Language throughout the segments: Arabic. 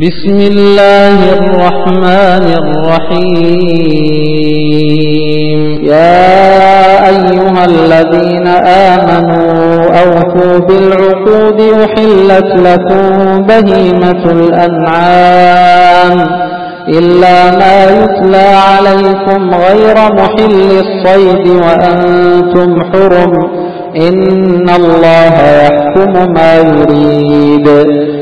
بسم الله الرحمن الرحيم. يا أيها الذين آمنوا أوفوا بالعقود أحلت لكم بهيمة الأنعام. إلا ما يتلى عليكم غير محل الصيد وأنتم حرم. إن الله يحكم ما يريد.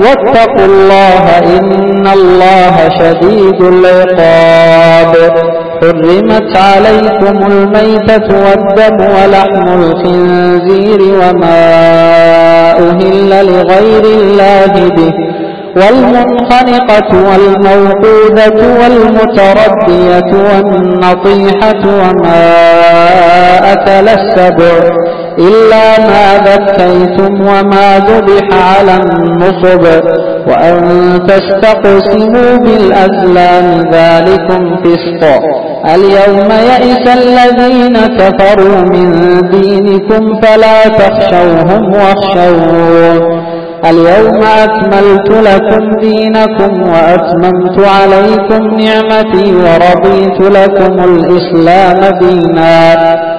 واتقوا الله إن الله شديد العقاب. حرمت عليكم الميتة والدم ولحم الخنزير وما أهل لغير الله به. والمنخنقة والموقوذة والمتردية والنطيحة وما أكل السبع. إلا ما ذكيتم وما ذبح على النصب وأن تستقسموا بالأزلام ذلكم فسق. اليوم يئس الذين كفروا من دينكم فلا تخشوهم واخشون اليوم أكملت لكم دينكم وأتممت عليكم نعمتي ورضيت لكم الإسلام دينا.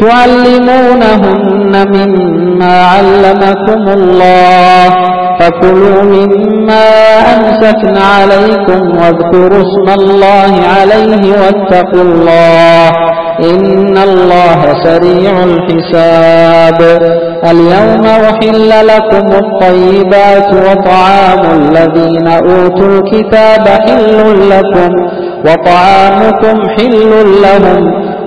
تعلمونهن مما علمكم الله فكلوا مما أمسكن عليكم واذكروا اسم الله عليه واتقوا الله إن الله سريع الحساب اليوم أحل لكم الطيبات وطعام الذين أوتوا الكتاب حل لكم وطعامكم حل لهم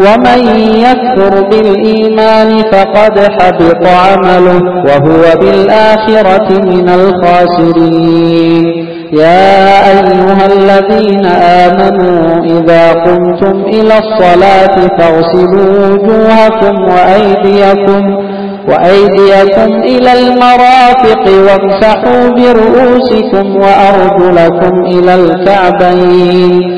ومن يكفر بالإيمان فقد حبط عمله وهو بالآخرة من الخاسرين يا أيها الذين آمنوا إذا قمتم إلى الصلاة فاغسلوا وجوهكم وأيديكم وأيديكم إلى المرافق وامسحوا برؤوسكم وأرجلكم إلى الكعبين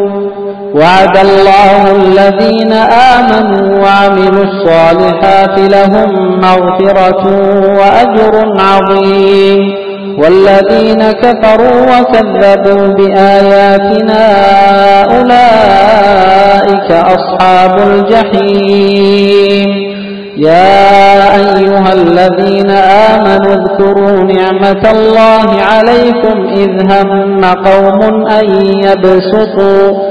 وعد الله الذين آمنوا وعملوا الصالحات لهم مغفرة وأجر عظيم. والذين كفروا وكذبوا بآياتنا أولئك أصحاب الجحيم. يا أيها الذين آمنوا اذكروا نعمة الله عليكم إذ هم قوم أن يبسطوا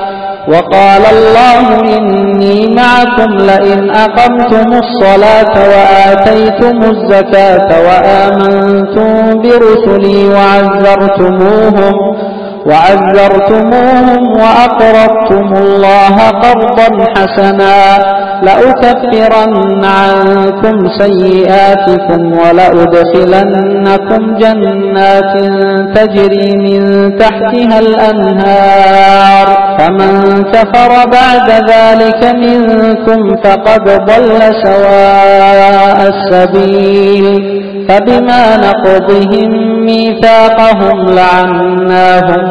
وقال الله إني معكم لئن أقمتم الصلاة وآتيتم الزكاة وآمنتم برسلي وعذرتموهم وعذرتموهم وأقرضتم الله قرضا حسنا لأكفرن عنكم سيئاتكم ولأدخلنكم جنات تجري من تحتها الأنهار. فمن كفر بعد ذلك منكم فقد ضل سواء السبيل. فبما نقضهم ميثاقهم لعناهم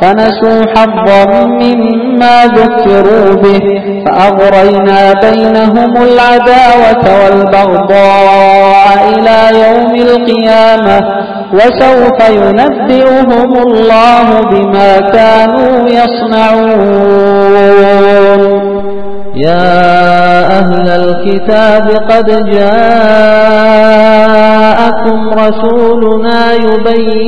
فنسوا حظا مما ذكروا به فأغرينا بينهم العداوة والبغضاء إلى يوم القيامة وسوف ينبئهم الله بما كانوا يصنعون. يا أهل الكتاب قد جاءكم رسولنا يبين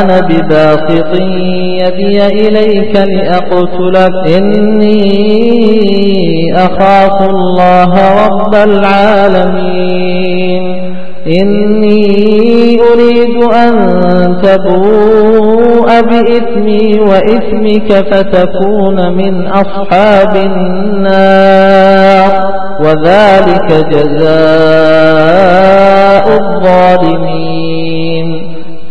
أنا بباسط يدي إليك لأقتلك إني أخاف الله رب العالمين. إني أريد أن تبوء بإثمي وإثمك فتكون من أصحاب النار. وذلك جزاء الظالمين.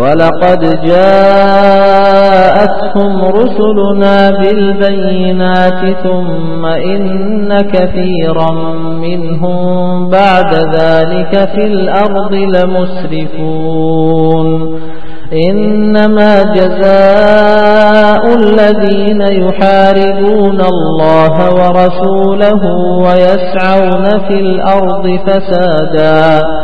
ولقد جاءتهم رسلنا بالبينات ثم إن كثيرا منهم بعد ذلك في الأرض لمسرفون. إنما جزاء الذين يحاربون الله ورسوله ويسعون في الأرض فسادا.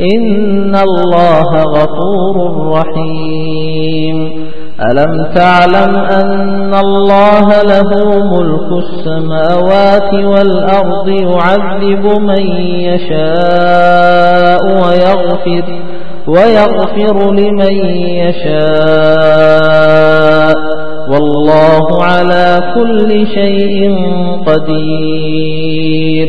إن الله غفور رحيم. ألم تعلم أن الله له ملك السماوات والأرض يعذب من يشاء ويغفر ويغفر لمن يشاء. والله على كل شيء قدير.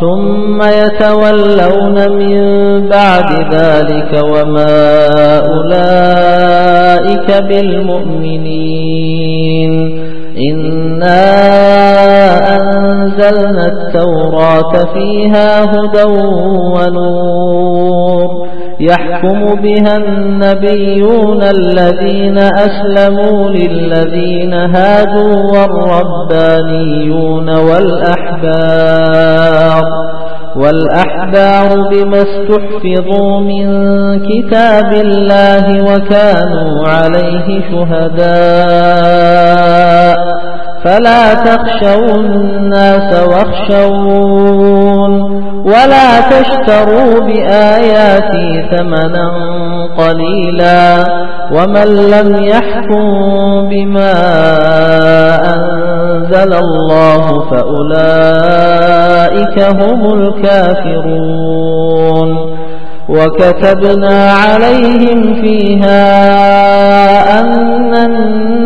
ثم يتولون من بعد ذلك وما أولئك بالمؤمنين. إنا أنزلنا التوراة فيها هدى ونور. يحكم بها النبيون الذين أسلموا للذين هادوا والربانيون والأحبار. والأحبار بما استحفظوا من كتاب الله وكانوا عليه شهداء. فلا تخشوا الناس واخشون ولا تشتروا بآياتي ثمنا قليلا ومن لم يحكم بما أنزل الله فأولئك هم الكافرون وكتبنا عليهم فيها أن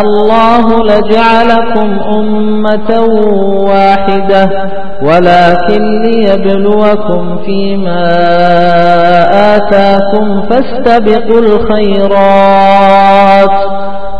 الله لجعلكم أمة واحدة ولكن ليبلوكم فيما آتاكم فاستبقوا الخيرات.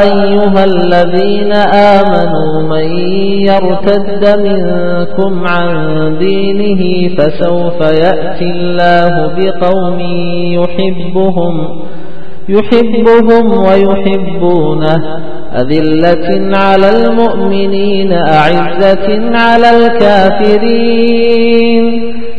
أيها الذين آمنوا من يرتد منكم عن دينه فسوف يأتي الله بقوم يحبهم يحبهم ويحبونه. أذلة على المؤمنين أعزة على الكافرين.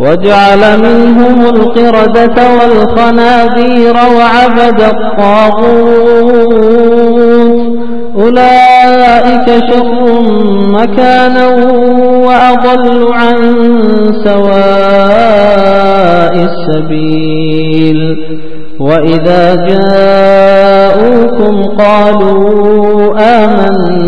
وجعل منهم القردة والخنازير وعبد الطاغوت. أولئك شر مكانا وأضل عن سواء السبيل. وإذا جاءوكم قالوا آمنا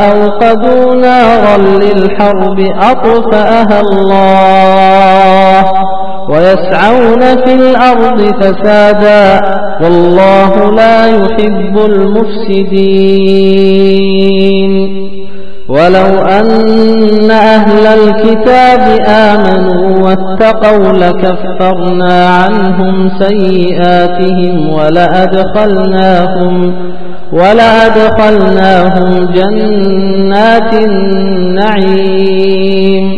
أوقدوا نارا للحرب أطفأها الله ويسعون في الأرض فسادا والله لا يحب المفسدين. ولو أن أهل الكتاب آمنوا واتقوا لكفرنا عنهم سيئاتهم ولأدخلناهم ولأدخلناهم جنات النعيم.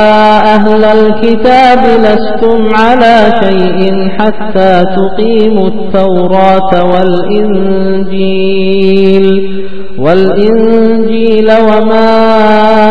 أهل الكتاب لستم على شيء حتى تقيموا التوراة والإنجيل والإنجيل وما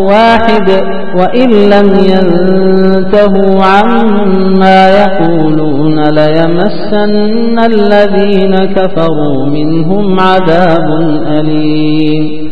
واحد وإن لم ينتهوا عما يقولون ليمسن الذين كفروا منهم عذاب أليم.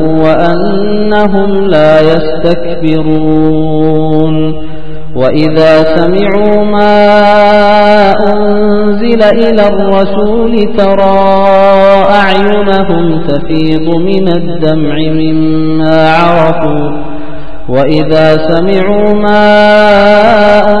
وأنهم لا يستكبرون. وإذا سمعوا ما أنزل إلى الرسول ترى أعينهم تفيض من الدمع مما عرفوا. وإذا سمعوا ما أنزل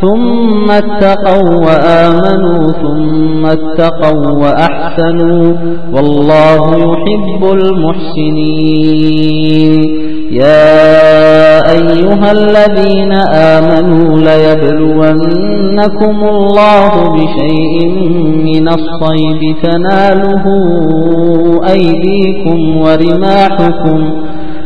ثم اتقوا وآمنوا ثم اتقوا وأحسنوا. والله يحب المحسنين. يا أيها الذين آمنوا ليبلونكم الله بشيء من الصيد. تناله أيديكم ورماحكم.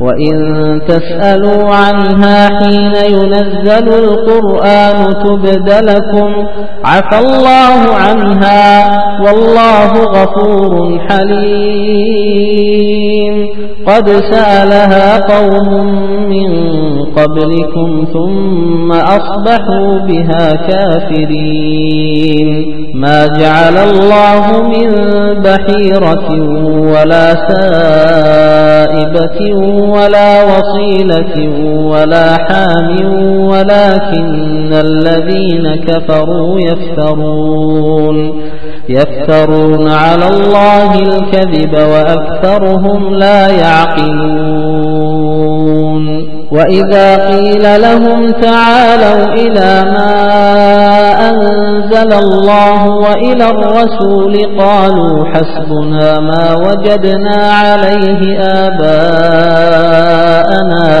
وإن تسألوا عنها حين ينزل القرآن تبد لكم عفى الله عنها والله غفور حليم قد سألها قوم من قبلكم ثم أصبحوا بها كافرين ما جعل الله من بحيرة ولا سائبة ولا وصيلة ولا حام ولكن الذين كفروا يفترون. يفترون على الله الكذب وأكثرهم لا يعقلون. وإذا قيل لهم تعالوا إلى ما أنزل الله وإلى الرسول قالوا حسبنا ما وجدنا عليه آباءنا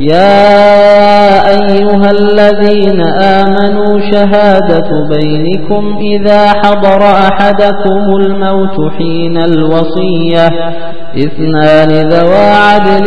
يا أيها الذين آمنوا شهادة بينكم إذا حضر أحدكم الموت حين الوصية إثنان ذوى عدل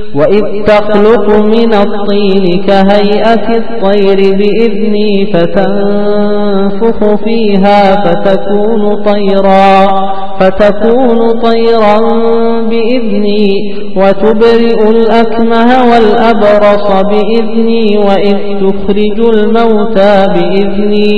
وإذ تخلق من الطين كهيئة الطير بإذني فتنفر ينفخ فيها فتكون طيرا فتكون طيرا بإذني وتبرئ الأكمه والأبرص بإذني وإذ تخرج الموتى بإذني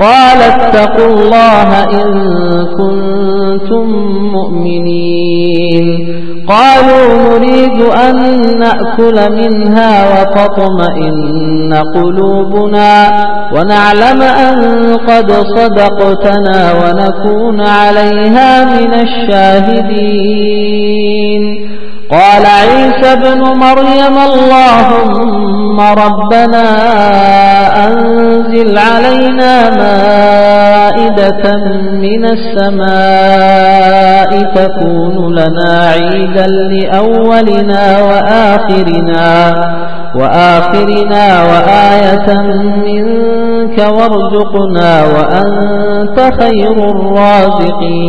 قال اتقوا الله إن كنتم مؤمنين. قالوا نريد أن نأكل منها وتطمئن قلوبنا ونعلم أن قد صدقتنا ونكون عليها من الشاهدين. قال عيسى بن مريم اللهم ربنا أنزل علينا مائدة من السماء تكون لنا عيدا لأولنا وآخرنا وآخرنا وآية منك وارزقنا وأنت خير الرازقين.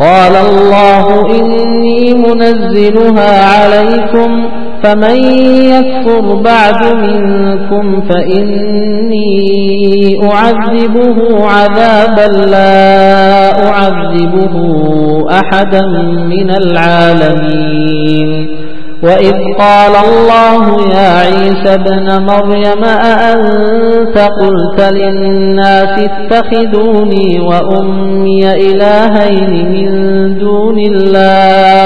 قال الله إني منزلها عليكم فمن يكفر بعد منكم فإني أعذبه عذابا لا أعذبه أحدا من العالمين. وإذ قال الله يا عيسى بن مريم أأنت قلت للناس اتخذوني وأمي إلهين من دون الله؟